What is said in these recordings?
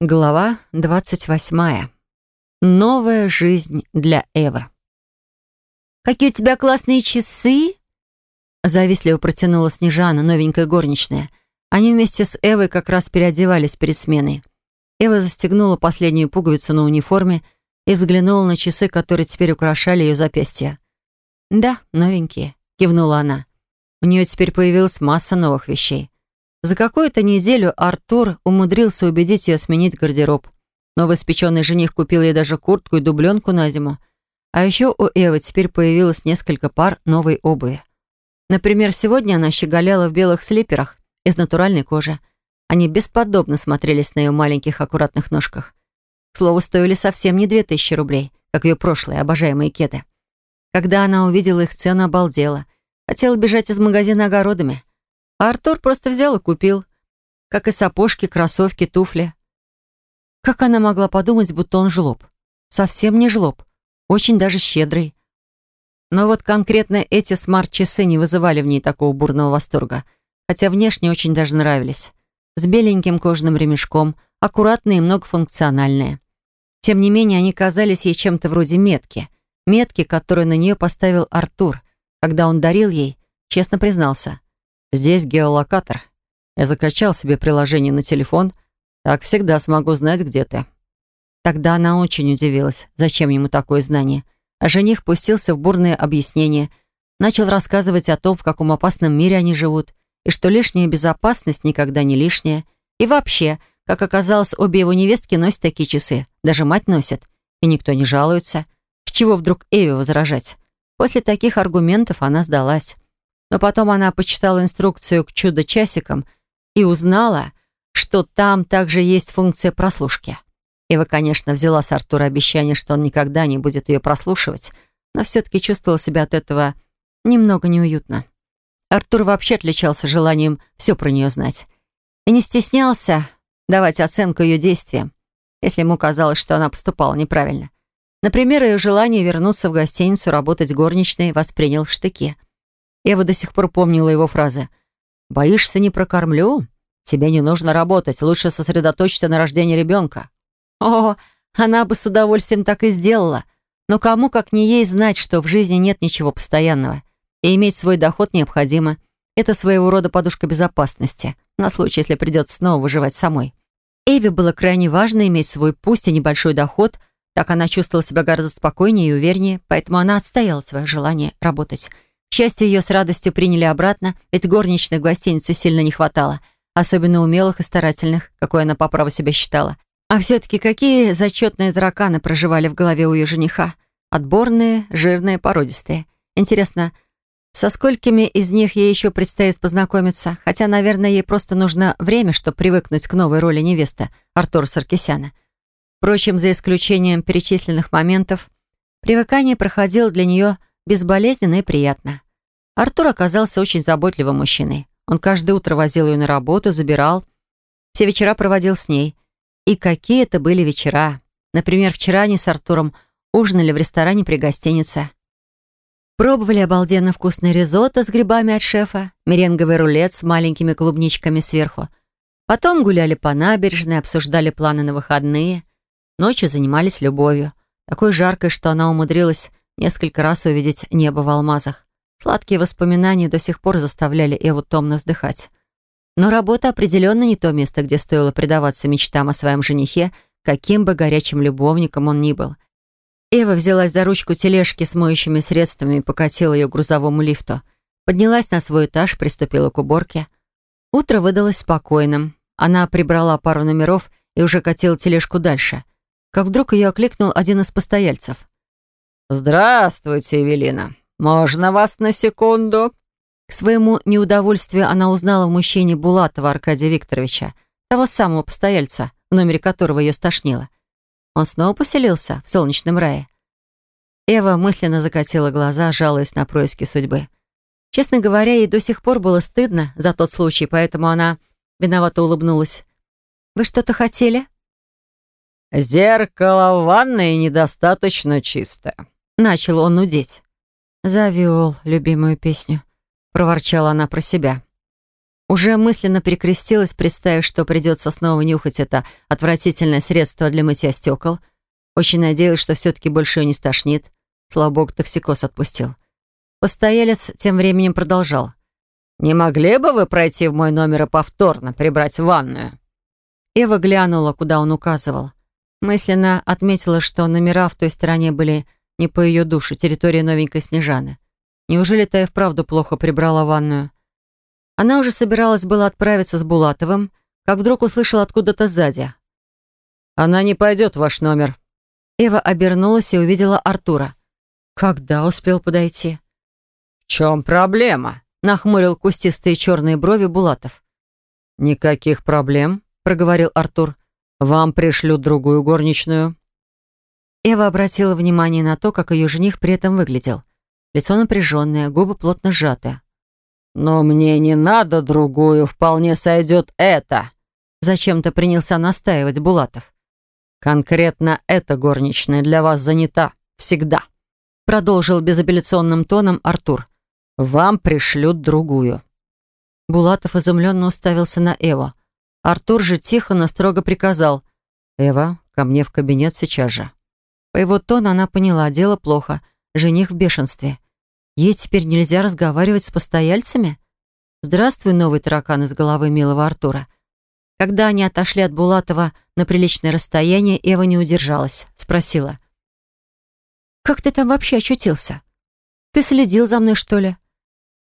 Глава 28. Новая жизнь для Эвы. «Какие у тебя классные часы!» Завистливо протянула Снежана, новенькая горничная. Они вместе с Эвой как раз переодевались перед сменой. Эва застегнула последнюю пуговицу на униформе и взглянула на часы, которые теперь украшали ее запястья. «Да, новенькие», — кивнула она. У нее теперь появилась масса новых вещей. За какую-то неделю Артур умудрился убедить ее сменить гардероб. Новоиспеченный жених купил ей даже куртку и дубленку на зиму. А еще у Эвы теперь появилось несколько пар новой обуви. Например, сегодня она щеголяла в белых слиперах из натуральной кожи. Они бесподобно смотрелись на ее маленьких аккуратных ножках. К слову, стоили совсем не две тысячи рублей, как ее прошлые обожаемые кеды. Когда она увидела их цену, обалдела. Хотела бежать из магазина огородами. Артур просто взял и купил. Как и сапожки, кроссовки, туфли. Как она могла подумать, будто он жлоб? Совсем не жлоб. Очень даже щедрый. Но вот конкретно эти смарт-часы не вызывали в ней такого бурного восторга. Хотя внешне очень даже нравились. С беленьким кожаным ремешком, аккуратные и многофункциональные. Тем не менее, они казались ей чем-то вроде метки. Метки, которую на нее поставил Артур, когда он дарил ей, честно признался. Здесь геолокатор. Я закачал себе приложение на телефон, так всегда смогу знать, где ты». Тогда она очень удивилась, зачем ему такое знание. А жених пустился в бурные объяснения, начал рассказывать о том, в каком опасном мире они живут, и что лишняя безопасность никогда не лишняя. И вообще, как оказалось, обе его невестки носят такие часы, даже мать носит, и никто не жалуется. С чего вдруг Эви возражать? После таких аргументов она сдалась. Но потом она почитала инструкцию к чудо-часикам и узнала, что там также есть функция прослушки. Ева, конечно, взяла с Артура обещание, что он никогда не будет ее прослушивать, но все-таки чувствовала себя от этого немного неуютно. Артур вообще отличался желанием все про нее знать. И не стеснялся давать оценку ее действиям, если ему казалось, что она поступала неправильно. Например, ее желание вернуться в гостиницу работать горничной воспринял в штыки. Эва до сих пор помнила его фразы. «Боишься, не прокормлю? Тебе не нужно работать, лучше сосредоточься на рождении ребенка». О, она бы с удовольствием так и сделала. Но кому, как не ей, знать, что в жизни нет ничего постоянного. И иметь свой доход необходимо. Это своего рода подушка безопасности, на случай, если придется снова выживать самой. Эве было крайне важно иметь свой, пусть и небольшой доход, так она чувствовала себя гораздо спокойнее и увереннее, поэтому она отстояла свое желание работать. Счастью, ее с радостью приняли обратно, ведь горничных в гостинице сильно не хватало, особенно умелых и старательных, какой она по праву себя считала. А все-таки какие зачетные тараканы проживали в голове у ее жениха? Отборные, жирные, породистые. Интересно, со сколькими из них ей еще предстоит познакомиться? Хотя, наверное, ей просто нужно время, чтобы привыкнуть к новой роли невесты Артура Саркисяна. Впрочем, за исключением перечисленных моментов, привыкание проходило для нее безболезненно и приятно. Артур оказался очень заботливым мужчиной. Он каждое утро возил ее на работу, забирал. Все вечера проводил с ней. И какие это были вечера. Например, вчера они с Артуром ужинали в ресторане при гостинице. Пробовали обалденно вкусный ризотто с грибами от шефа, меренговый рулет с маленькими клубничками сверху. Потом гуляли по набережной, обсуждали планы на выходные. Ночью занимались любовью. Такой жаркой, что она умудрилась несколько раз увидеть небо в алмазах. Сладкие воспоминания до сих пор заставляли Эву томно вздыхать. Но работа определенно не то место, где стоило предаваться мечтам о своем женихе, каким бы горячим любовником он ни был. Эва взялась за ручку тележки с моющими средствами и покатила ее к грузовому лифту. Поднялась на свой этаж, приступила к уборке. Утро выдалось спокойным. Она прибрала пару номеров и уже катила тележку дальше. Как вдруг ее окликнул один из постояльцев. «Здравствуйте, Эвелина. «Можно вас на секунду?» К своему неудовольствию она узнала в мужчине Булатова Аркадия Викторовича, того самого постояльца, в номере которого ее стошнило. Он снова поселился в солнечном рае. Эва мысленно закатила глаза, жалуясь на происки судьбы. Честно говоря, ей до сих пор было стыдно за тот случай, поэтому она виновато улыбнулась. «Вы что-то хотели?» «Зеркало в ванной недостаточно чистое», — начал он нудеть. «Завел любимую песню», — проворчала она про себя. Уже мысленно перекрестилась, представив, что придется снова нюхать это отвратительное средство для мытья стекол. Очень надеялась, что все-таки больше ее не стошнит. Слава богу, токсикоз отпустил. Постоялец тем временем продолжал. «Не могли бы вы пройти в мой номер и повторно прибрать ванную?» Эва глянула, куда он указывал. Мысленно отметила, что номера в той стороне были не по ее душу, территория новенькой Снежаны. Неужели та и вправду плохо прибрала ванную? Она уже собиралась было отправиться с Булатовым, как вдруг услышала откуда-то сзади. «Она не пойдет в ваш номер». Эва обернулась и увидела Артура. Когда успел подойти? «В чем проблема?» — нахмурил кустистые черные брови Булатов. «Никаких проблем», — проговорил Артур. «Вам пришлют другую горничную». Эва обратила внимание на то, как ее жених при этом выглядел. Лицо напряженное, губы плотно сжаты. «Но мне не надо другую, вполне сойдет это!» Зачем-то принялся настаивать Булатов. «Конкретно эта горничная для вас занята. Всегда!» Продолжил безапелляционным тоном Артур. «Вам пришлют другую». Булатов изумленно уставился на Эву. Артур же тихо, но строго приказал. «Эва, ко мне в кабинет сейчас же». По его тону она поняла, дело плохо. Жених в бешенстве. Ей теперь нельзя разговаривать с постояльцами? Здравствуй, новый таракан из головы милого Артура. Когда они отошли от Булатова на приличное расстояние, Эва не удержалась. Спросила. «Как ты там вообще очутился? Ты следил за мной, что ли?»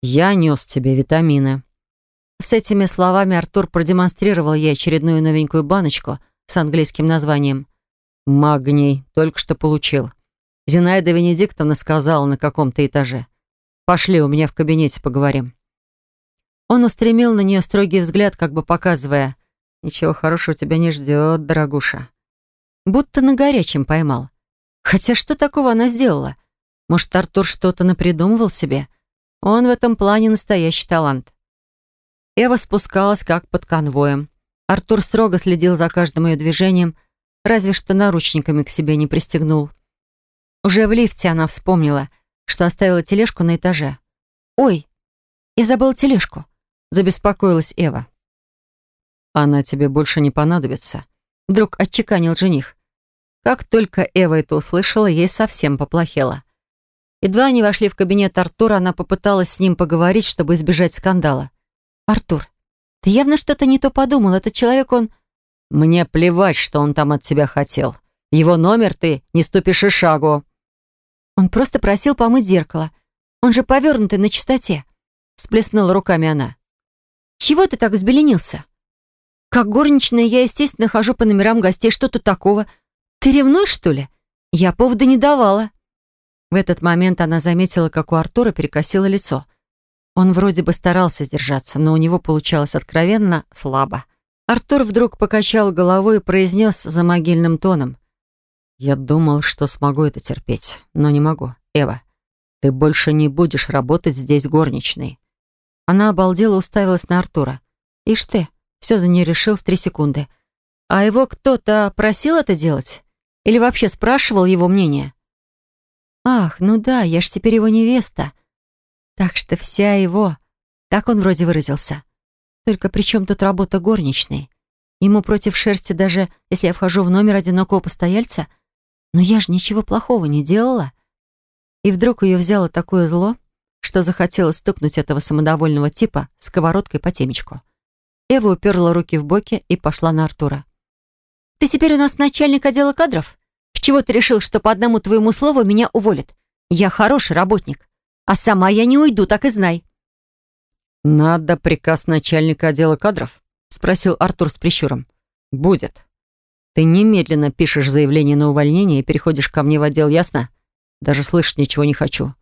«Я нес тебе витамины». С этими словами Артур продемонстрировал ей очередную новенькую баночку с английским названием. «Магний. Только что получил. Зинаида Венедиктовна сказала на каком-то этаже. Пошли, у меня в кабинете поговорим». Он устремил на нее строгий взгляд, как бы показывая, «Ничего хорошего тебя не ждет, дорогуша». Будто на горячем поймал. Хотя что такого она сделала? Может, Артур что-то напридумывал себе? Он в этом плане настоящий талант. Эва спускалась как под конвоем. Артур строго следил за каждым ее движением, разве что наручниками к себе не пристегнул. Уже в лифте она вспомнила, что оставила тележку на этаже. «Ой, я забыла тележку», — забеспокоилась Эва. «Она тебе больше не понадобится», — вдруг отчеканил жених. Как только Эва это услышала, ей совсем поплохело. Едва они вошли в кабинет Артура, она попыталась с ним поговорить, чтобы избежать скандала. «Артур, ты явно что-то не то подумал. Этот человек, он...» «Мне плевать, что он там от тебя хотел. Его номер ты не ступишь и шагу». Он просто просил помыть зеркало. Он же повернутый на чистоте. Сплеснула руками она. Чего ты так взбеленился? Как горничная, я, естественно, хожу по номерам гостей. Что тут такого? Ты ревнуешь, что ли? Я повода не давала. В этот момент она заметила, как у Артура перекосило лицо. Он вроде бы старался сдержаться, но у него получалось откровенно слабо. Артур вдруг покачал головой и произнес за могильным тоном. Я думал, что смогу это терпеть, но не могу. Эва, ты больше не будешь работать здесь горничной. Она обалдела уставилась на Артура. Ишь ты, все за нее решил в три секунды. А его кто-то просил это делать? Или вообще спрашивал его мнение? Ах, ну да, я ж теперь его невеста. Так что вся его... Так он вроде выразился. Только при чем тут работа горничной? Ему против шерсти даже, если я вхожу в номер одинокого постояльца — но я же ничего плохого не делала. И вдруг ее взяло такое зло, что захотела стукнуть этого самодовольного типа сковородкой по темечку. Эва уперла руки в боки и пошла на Артура. «Ты теперь у нас начальник отдела кадров? С чего ты решил, что по одному твоему слову меня уволят? Я хороший работник, а сама я не уйду, так и знай». «Надо приказ начальника отдела кадров?» — спросил Артур с прищуром. «Будет. Ты немедленно пишешь заявление на увольнение и переходишь ко мне в отдел, ясно? Даже слышать ничего не хочу».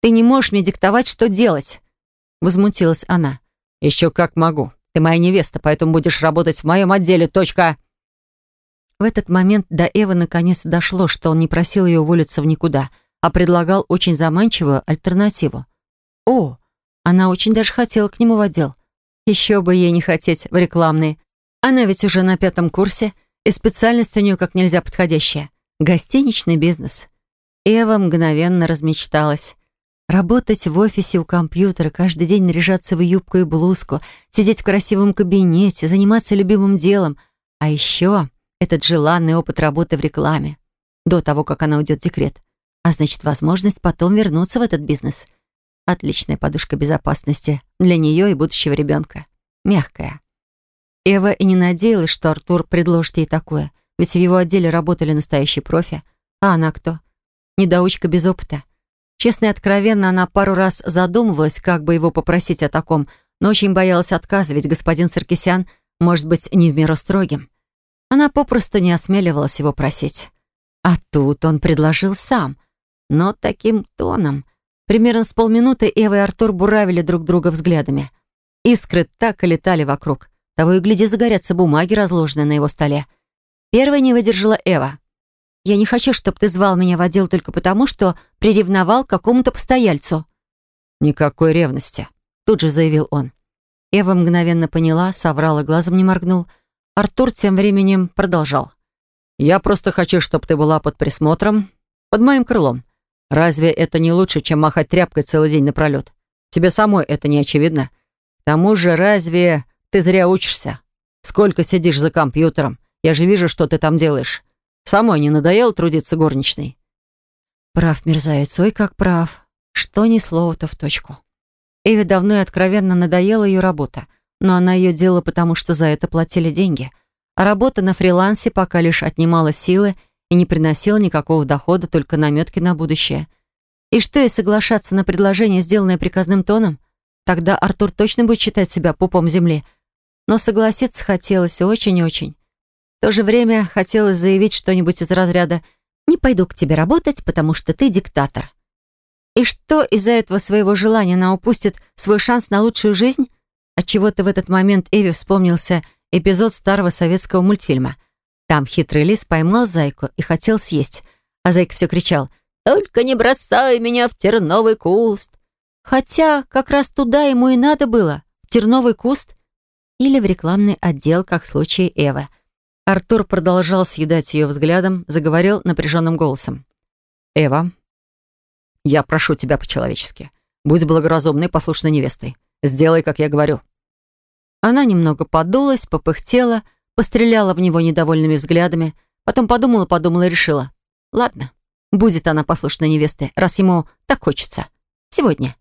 «Ты не можешь мне диктовать, что делать», — возмутилась она. «Еще как могу. Ты моя невеста, поэтому будешь работать в моем отделе. Точка». В этот момент до Эвы наконец дошло, что он не просил ее уволиться в никуда, а предлагал очень заманчивую альтернативу. О, она очень даже хотела к нему в отдел. Еще бы ей не хотеть в рекламные. Она ведь уже на пятом курсе — и специальность у нее как нельзя подходящая. Гостиничный бизнес. Эва мгновенно размечталась. Работать в офисе у компьютера, каждый день наряжаться в юбку и блузку, сидеть в красивом кабинете, заниматься любимым делом. А еще этот желанный опыт работы в рекламе. До того, как она уйдет в декрет. А значит, возможность потом вернуться в этот бизнес. Отличная подушка безопасности для нее и будущего ребенка. Мягкая. Эва и не надеялась, что Артур предложит ей такое, ведь в его отделе работали настоящие профи. А она кто? Недоучка без опыта. Честно и откровенно, она пару раз задумывалась, как бы его попросить о таком, но очень боялась отказа, ведь господин Саркисян может быть не в меру строгим. Она попросту не осмеливалась его просить. А тут он предложил сам, но таким тоном. Примерно с полминуты Эва и Артур буравили друг друга взглядами. Искры так и летали вокруг. Того и гляди, загорятся бумаги, разложенные на его столе. Первой не выдержала Эва. «Я не хочу, чтобы ты звал меня в отдел только потому, что приревновал к какому-то постояльцу». «Никакой ревности», — тут же заявил он. Эва мгновенно поняла, соврала, глазом не моргнул. Артур тем временем продолжал. «Я просто хочу, чтобы ты была под присмотром, под моим крылом. Разве это не лучше, чем махать тряпкой целый день напролет? Тебе самой это не очевидно? К тому же, разве ты зря учишься. Сколько сидишь за компьютером? Я же вижу, что ты там делаешь. Самой не надоело трудиться горничной?» Прав, мерзавец, ой, как прав. Что ни слова-то в точку. Эви давно и откровенно надоела ее работа, но она ее делала, потому что за это платили деньги. А работа на фрилансе пока лишь отнимала силы и не приносила никакого дохода, только наметки на будущее. И что и соглашаться на предложение, сделанное приказным тоном? Тогда Артур точно будет считать себя пупом земли, но согласиться хотелось очень-очень. В то же время хотелось заявить что-нибудь из разряда «Не пойду к тебе работать, потому что ты диктатор». И что из-за этого своего желания она упустит свой шанс на лучшую жизнь? Отчего-то в этот момент Эви вспомнился эпизод старого советского мультфильма. Там хитрый лис поймал зайку и хотел съесть, а зайка все кричал «Только не бросай меня в терновый куст!» Хотя как раз туда ему и надо было, в терновый куст — или в рекламный отдел, как в случае Эвы. Артур продолжал съедать ее взглядом, заговорил напряженным голосом. «Эва, я прошу тебя по-человечески. Будь благоразумной, послушной невестой. Сделай, как я говорю». Она немного подулась, попыхтела, постреляла в него недовольными взглядами, потом подумала-подумала и решила. «Ладно, будет она послушной невестой, раз ему так хочется. Сегодня».